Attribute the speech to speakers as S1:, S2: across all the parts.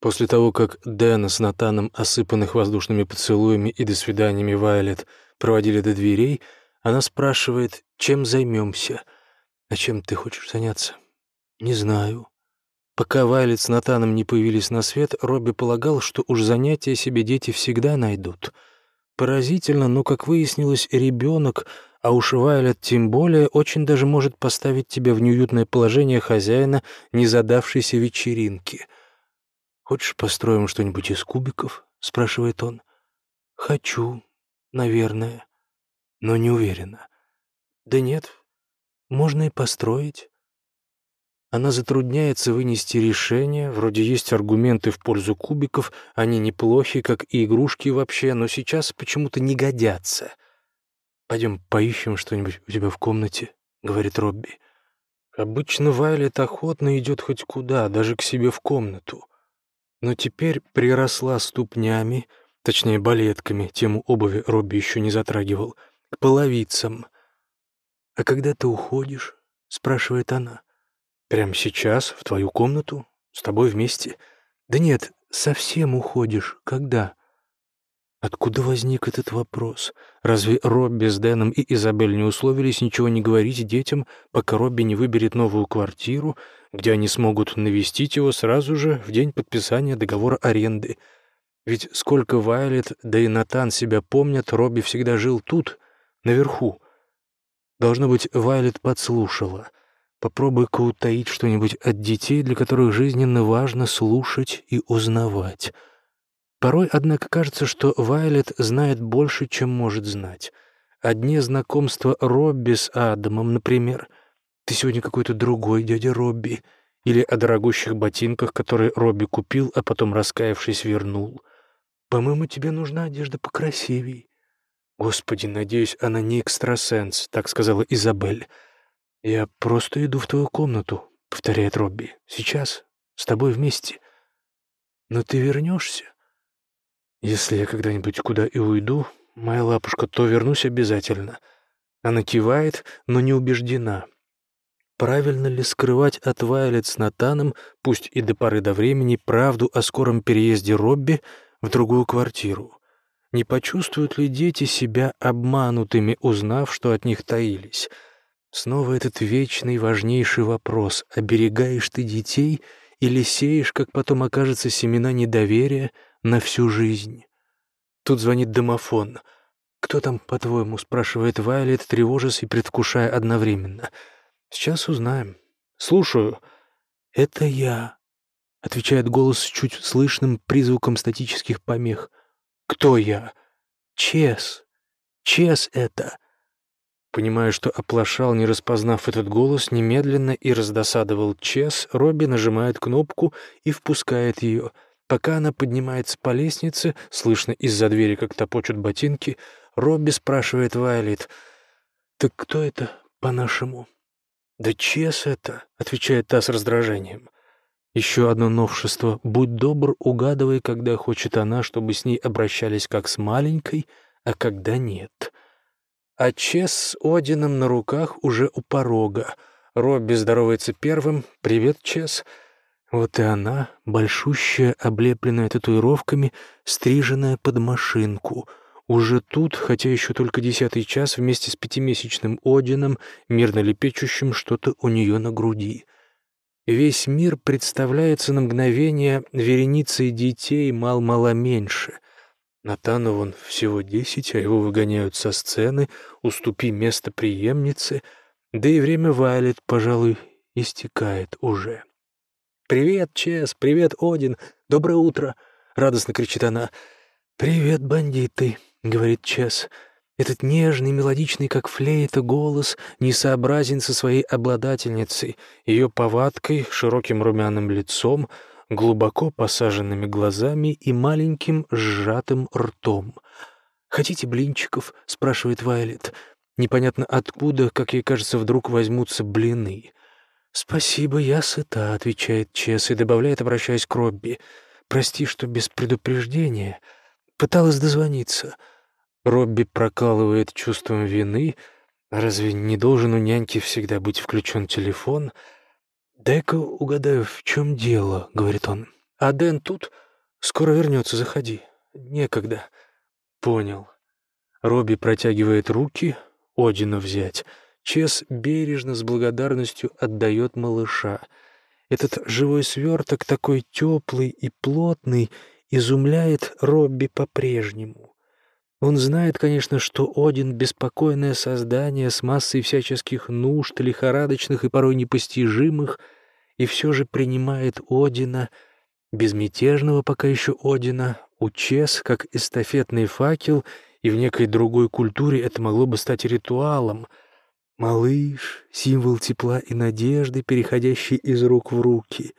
S1: После того, как Дэна с Натаном, осыпанных воздушными поцелуями и до свиданиями Вайлет, проводили до дверей, она спрашивает, чем займемся. «А чем ты хочешь заняться?» «Не знаю». Пока Вайлет с Натаном не появились на свет, Робби полагал, что уж занятия себе дети всегда найдут. Поразительно, но, как выяснилось, ребенок, а уж Вайлет тем более, очень даже может поставить тебя в неуютное положение хозяина незадавшейся вечеринки. «Хочешь, построим что-нибудь из кубиков?» — спрашивает он. «Хочу, наверное, но не уверена». «Да нет, можно и построить». Она затрудняется вынести решение, вроде есть аргументы в пользу кубиков, они неплохи, как и игрушки вообще, но сейчас почему-то не годятся. «Пойдем поищем что-нибудь у тебя в комнате», — говорит Робби. Обычно Вайлет охотно идет хоть куда, даже к себе в комнату. Но теперь приросла ступнями, точнее балетками, тему обуви Робби еще не затрагивал, к половицам. «А когда ты уходишь?» — спрашивает она. Прямо сейчас, в твою комнату, с тобой вместе? Да нет, совсем уходишь. Когда? Откуда возник этот вопрос? Разве Робби с Дэном и Изабель не условились ничего не говорить детям, пока Робби не выберет новую квартиру, где они смогут навестить его сразу же в день подписания договора аренды? Ведь сколько Вайлет, да и Натан себя помнят, Робби всегда жил тут, наверху. Должно быть, Вайлет подслушала — Попробуй-ка утаить что-нибудь от детей, для которых жизненно важно слушать и узнавать. Порой, однако, кажется, что Вайлет знает больше, чем может знать. О дне знакомства Робби с Адамом, например. Ты сегодня какой-то другой дядя Робби. Или о дорогущих ботинках, которые Робби купил, а потом, раскаявшись, вернул. По-моему, тебе нужна одежда покрасивей. Господи, надеюсь, она не экстрасенс, так сказала Изабель. «Я просто иду в твою комнату», — повторяет Робби. «Сейчас, с тобой вместе. Но ты вернешься? Если я когда-нибудь куда и уйду, моя лапушка, то вернусь обязательно». Она кивает, но не убеждена. Правильно ли скрывать от Вайлет с Натаном, пусть и до поры до времени, правду о скором переезде Робби в другую квартиру? Не почувствуют ли дети себя обманутыми, узнав, что от них таились? Снова этот вечный важнейший вопрос, оберегаешь ты детей или сеешь, как потом окажется, семена недоверия на всю жизнь? Тут звонит домофон. «Кто там, по-твоему?» — спрашивает Вайлет, тревожась и предвкушая одновременно. «Сейчас узнаем». «Слушаю». «Это я», — отвечает голос с чуть слышным призвуком статических помех. «Кто я?» «Чес. Чес это». Понимая, что оплошал, не распознав этот голос, немедленно и раздосадовал Чес, Робби нажимает кнопку и впускает ее. Пока она поднимается по лестнице, слышно из-за двери, как топочут ботинки, Робби спрашивает Вайлет, «Так кто это, по-нашему?» «Да Чес это», — отвечает та с раздражением. Еще одно новшество. Будь добр, угадывай, когда хочет она, чтобы с ней обращались как с маленькой, а когда нет. А Чес с Одином на руках уже у порога. Робби здоровается первым. «Привет, Чес». Вот и она, большущая, облепленная татуировками, стриженная под машинку. Уже тут, хотя еще только десятый час, вместе с пятимесячным Одином, мирно лепечущим что-то у нее на груди. Весь мир представляется на мгновение вереницей детей мал-мало меньше — Натану вон всего десять, а его выгоняют со сцены, уступи место преемнице, да и время Вайлет, пожалуй, истекает уже. «Привет, Чес! Привет, Один! Доброе утро!» — радостно кричит она. «Привет, бандиты!» — говорит Чес. Этот нежный, мелодичный, как флейта, голос несообразен со своей обладательницей, ее повадкой, широким румяным лицом — глубоко посаженными глазами и маленьким сжатым ртом. «Хотите блинчиков?» — спрашивает Вайлет. Непонятно откуда, как ей кажется, вдруг возьмутся блины. «Спасибо, я сыта», — отвечает Чес и добавляет, обращаясь к Робби. «Прости, что без предупреждения. Пыталась дозвониться». Робби прокалывает чувством вины. Разве не должен у няньки всегда быть включен телефон?» «Дай-ка угадаю, в чем дело», — говорит он. А Дэн тут? Скоро вернется, заходи. Некогда. Понял. Робби протягивает руки, Одина взять. Чес бережно, с благодарностью отдает малыша. Этот живой сверток, такой теплый и плотный, изумляет Робби по-прежнему. Он знает, конечно, что Один — беспокойное создание с массой всяческих нужд, лихорадочных и порой непостижимых, и все же принимает Одина, безмятежного пока еще Одина, у Чес, как эстафетный факел, и в некой другой культуре это могло бы стать ритуалом. Малыш — символ тепла и надежды, переходящий из рук в руки.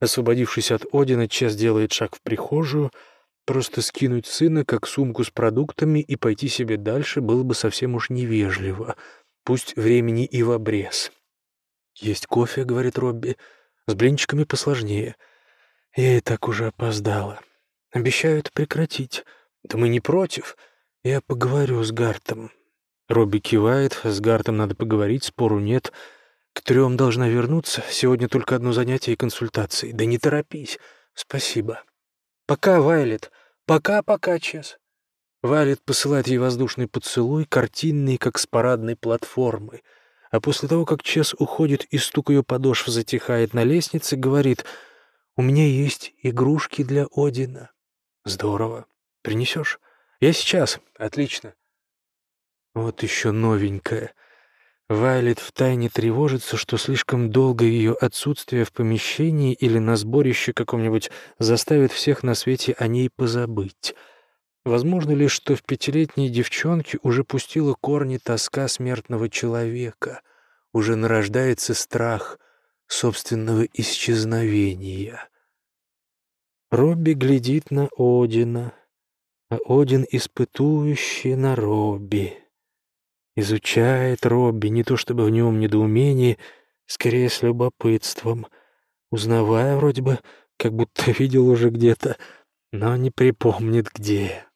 S1: Освободившись от Одина, Чес делает шаг в прихожую — Просто скинуть сына, как сумку с продуктами, и пойти себе дальше было бы совсем уж невежливо. Пусть времени и в обрез. «Есть кофе», — говорит Робби. «С блинчиками посложнее. Я и так уже опоздала. Обещаю это прекратить. Да мы не против. Я поговорю с Гартом». Робби кивает. С Гартом надо поговорить, спору нет. К трем должна вернуться. Сегодня только одно занятие и консультации. Да не торопись. Спасибо. «Пока, Вайлет. Пока-пока, Чес». Вайлет посылает ей воздушный поцелуй, картинный, как с парадной платформы. А после того, как Чес уходит и стук ее подошв затихает на лестнице, говорит, «У меня есть игрушки для Одина». «Здорово. Принесешь?» «Я сейчас. Отлично». Вот еще новенькая. Вайлет втайне тревожится, что слишком долго ее отсутствие в помещении или на сборище каком-нибудь заставит всех на свете о ней позабыть. Возможно ли, что в пятилетней девчонке уже пустила корни тоска смертного человека, уже нарождается страх собственного исчезновения. Робби глядит на Одина, а Один испытующий на Робби. Изучает Робби, не то чтобы в нем недоумение, скорее с любопытством, узнавая вроде бы, как будто видел уже где-то, но не припомнит где.